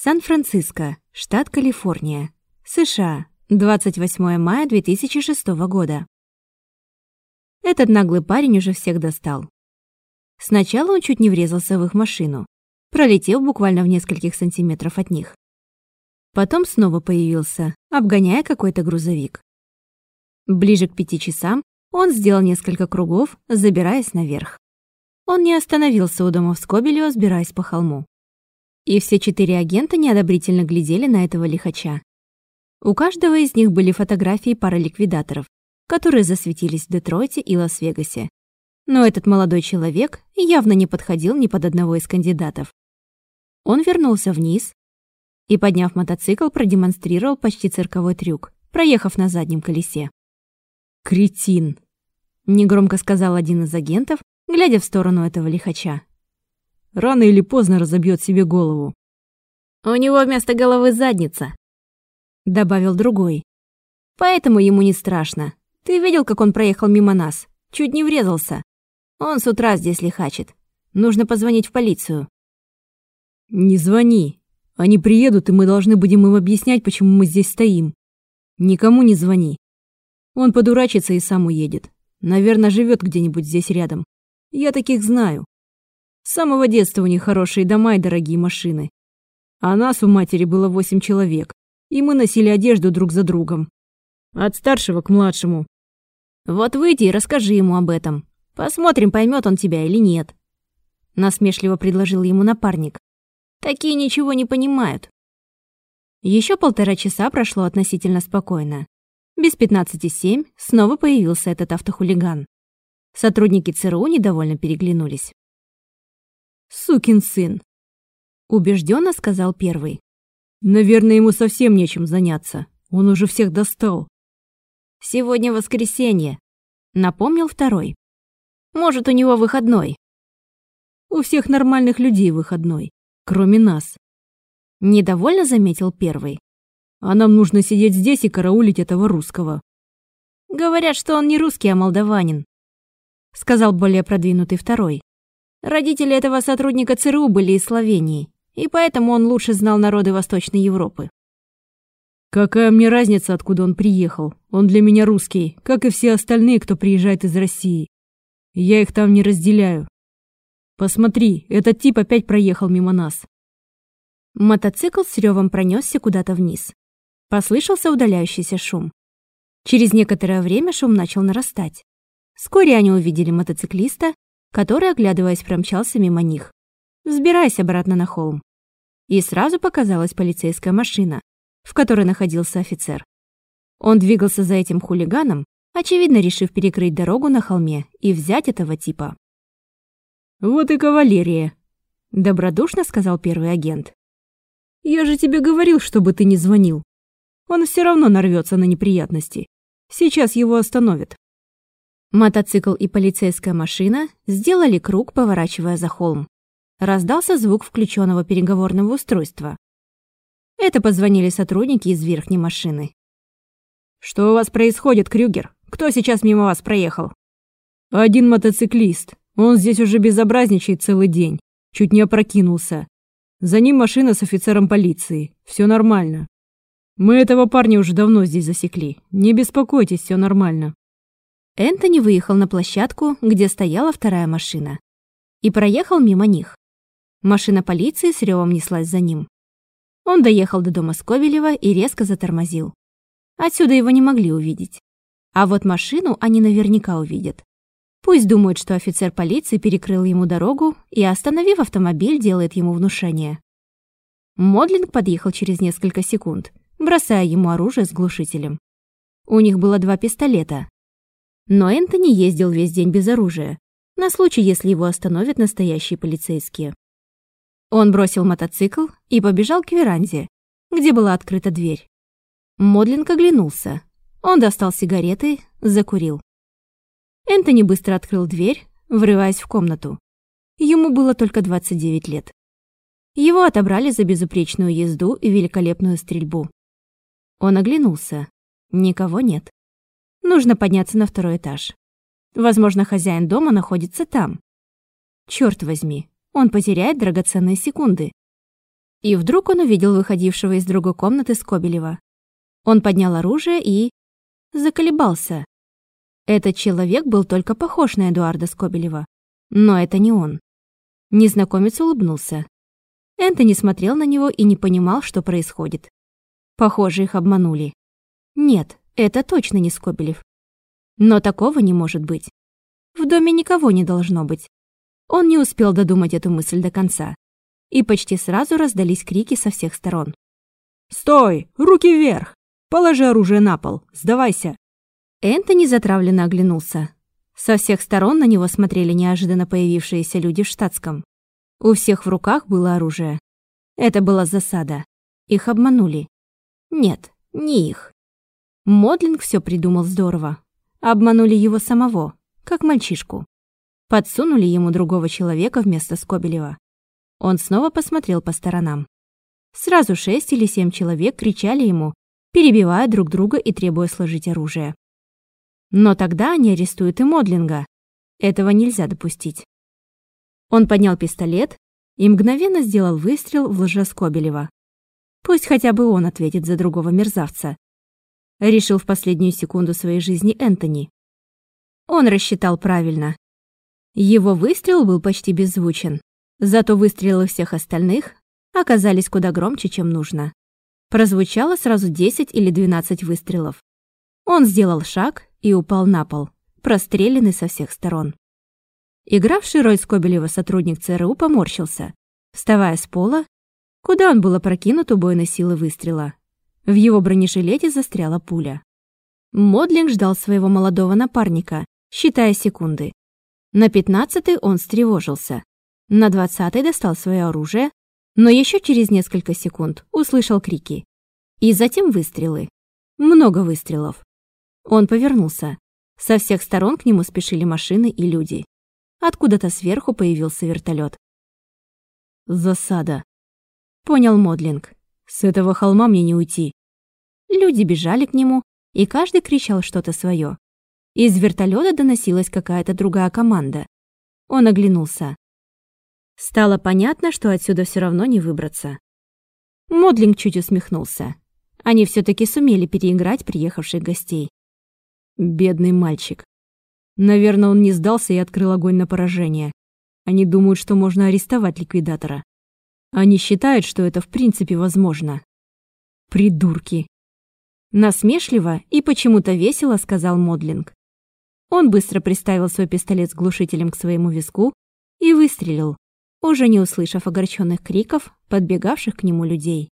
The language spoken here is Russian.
Сан-Франциско, штат Калифорния, США, 28 мая 2006 года. Этот наглый парень уже всех достал. Сначала он чуть не врезался в их машину, пролетев буквально в нескольких сантиметров от них. Потом снова появился, обгоняя какой-то грузовик. Ближе к пяти часам он сделал несколько кругов, забираясь наверх. Он не остановился у дома в Скобелево, сбираясь по холму. И все четыре агента неодобрительно глядели на этого лихача. У каждого из них были фотографии пары ликвидаторов, которые засветились в Детройте и Лас-Вегасе. Но этот молодой человек явно не подходил ни под одного из кандидатов. Он вернулся вниз и, подняв мотоцикл, продемонстрировал почти цирковой трюк, проехав на заднем колесе. «Кретин!» — негромко сказал один из агентов, глядя в сторону этого лихача. «Рано или поздно разобьет себе голову». «У него вместо головы задница», — добавил другой. «Поэтому ему не страшно. Ты видел, как он проехал мимо нас? Чуть не врезался. Он с утра здесь лихачит. Нужно позвонить в полицию». «Не звони. Они приедут, и мы должны будем им объяснять, почему мы здесь стоим. Никому не звони. Он подурачится и сам уедет. Наверное, живет где-нибудь здесь рядом. Я таких знаю. С самого детства у них хорошие дома и дорогие машины. А нас у матери было восемь человек, и мы носили одежду друг за другом. От старшего к младшему. Вот выйди и расскажи ему об этом. Посмотрим, поймет он тебя или нет. Насмешливо предложил ему напарник. Такие ничего не понимают. Еще полтора часа прошло относительно спокойно. Без пятнадцати семь снова появился этот автохулиган. Сотрудники ЦРУ недовольно переглянулись. «Сукин сын!» — убежденно сказал первый. «Наверное, ему совсем нечем заняться. Он уже всех достал». «Сегодня воскресенье», — напомнил второй. «Может, у него выходной?» «У всех нормальных людей выходной, кроме нас», — недовольно заметил первый. «А нам нужно сидеть здесь и караулить этого русского». «Говорят, что он не русский, а молдаванин», сказал более продвинутый второй. Родители этого сотрудника ЦРУ были из Словении, и поэтому он лучше знал народы Восточной Европы. Какая мне разница, откуда он приехал? Он для меня русский, как и все остальные, кто приезжает из России. Я их там не разделяю. Посмотри, этот тип опять проехал мимо нас. Мотоцикл с ревом пронесся куда-то вниз. Послышался удаляющийся шум. Через некоторое время шум начал нарастать. Вскоре они увидели мотоциклиста, который, оглядываясь, промчался мимо них, взбираясь обратно на холм. И сразу показалась полицейская машина, в которой находился офицер. Он двигался за этим хулиганом, очевидно, решив перекрыть дорогу на холме и взять этого типа. «Вот и кавалерия», — добродушно сказал первый агент. «Я же тебе говорил, чтобы ты не звонил. Он все равно нарвется на неприятности. Сейчас его остановят». Мотоцикл и полицейская машина сделали круг, поворачивая за холм. Раздался звук включенного переговорного устройства. Это позвонили сотрудники из верхней машины. «Что у вас происходит, Крюгер? Кто сейчас мимо вас проехал?» «Один мотоциклист. Он здесь уже безобразничает целый день. Чуть не опрокинулся. За ним машина с офицером полиции. Все нормально. Мы этого парня уже давно здесь засекли. Не беспокойтесь, все нормально». Энтони выехал на площадку, где стояла вторая машина, и проехал мимо них. Машина полиции с ревом неслась за ним. Он доехал до дома Скобелева и резко затормозил. Отсюда его не могли увидеть. А вот машину они наверняка увидят. Пусть думают, что офицер полиции перекрыл ему дорогу и, остановив автомобиль, делает ему внушение. Модлинг подъехал через несколько секунд, бросая ему оружие с глушителем. У них было два пистолета, но Энтони ездил весь день без оружия, на случай, если его остановят настоящие полицейские. Он бросил мотоцикл и побежал к веранде, где была открыта дверь. Модлинг оглянулся. Он достал сигареты, закурил. Энтони быстро открыл дверь, врываясь в комнату. Ему было только 29 лет. Его отобрали за безупречную езду и великолепную стрельбу. Он оглянулся. Никого нет. Нужно подняться на второй этаж. Возможно, хозяин дома находится там. Черт возьми, он потеряет драгоценные секунды. И вдруг он увидел выходившего из другой комнаты Скобелева. Он поднял оружие и... заколебался. Этот человек был только похож на Эдуарда Скобелева. Но это не он. Незнакомец улыбнулся. Энтони смотрел на него и не понимал, что происходит. Похоже, их обманули. Нет, это точно не Скобелев. Но такого не может быть. В доме никого не должно быть. Он не успел додумать эту мысль до конца. И почти сразу раздались крики со всех сторон. «Стой! Руки вверх! Положи оружие на пол! Сдавайся!» Энтони затравленно оглянулся. Со всех сторон на него смотрели неожиданно появившиеся люди в штатском. У всех в руках было оружие. Это была засада. Их обманули. Нет, не их. Модлинг все придумал здорово. Обманули его самого, как мальчишку. Подсунули ему другого человека вместо Скобелева. Он снова посмотрел по сторонам. Сразу шесть или семь человек кричали ему, перебивая друг друга и требуя сложить оружие. Но тогда они арестуют и Модлинга. Этого нельзя допустить. Он поднял пистолет и мгновенно сделал выстрел в лжескобелева. Пусть хотя бы он ответит за другого мерзавца. Решил в последнюю секунду своей жизни Энтони. Он рассчитал правильно. Его выстрел был почти беззвучен. Зато выстрелы всех остальных оказались куда громче, чем нужно. Прозвучало сразу 10 или 12 выстрелов. Он сделал шаг и упал на пол, простреленный со всех сторон. Игравший роль Скобелева сотрудник ЦРУ поморщился, вставая с пола, куда он был опрокинут убойной силы выстрела. В его бронежилете застряла пуля. Модлинг ждал своего молодого напарника, считая секунды. На пятнадцатый он встревожился. На двадцатый достал свое оружие, но еще через несколько секунд услышал крики. И затем выстрелы. Много выстрелов. Он повернулся. Со всех сторон к нему спешили машины и люди. Откуда-то сверху появился вертолет. «Засада», — понял Модлинг. «С этого холма мне не уйти». Люди бежали к нему, и каждый кричал что-то свое. Из вертолета доносилась какая-то другая команда. Он оглянулся. Стало понятно, что отсюда все равно не выбраться. Модлинг чуть усмехнулся. Они все таки сумели переиграть приехавших гостей. Бедный мальчик. Наверное, он не сдался и открыл огонь на поражение. Они думают, что можно арестовать ликвидатора. Они считают, что это в принципе возможно. Придурки. Насмешливо и почему-то весело сказал Модлинг. Он быстро приставил свой пистолет с глушителем к своему виску и выстрелил, уже не услышав огорченных криков подбегавших к нему людей.